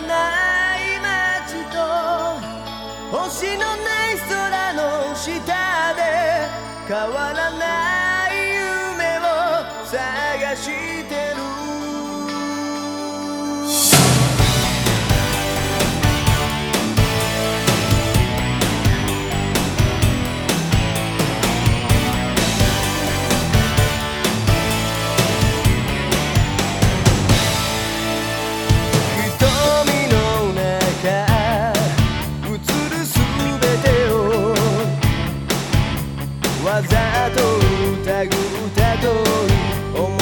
ない街と星のない空の下で変わらない夢を探してる。を疑うたどり思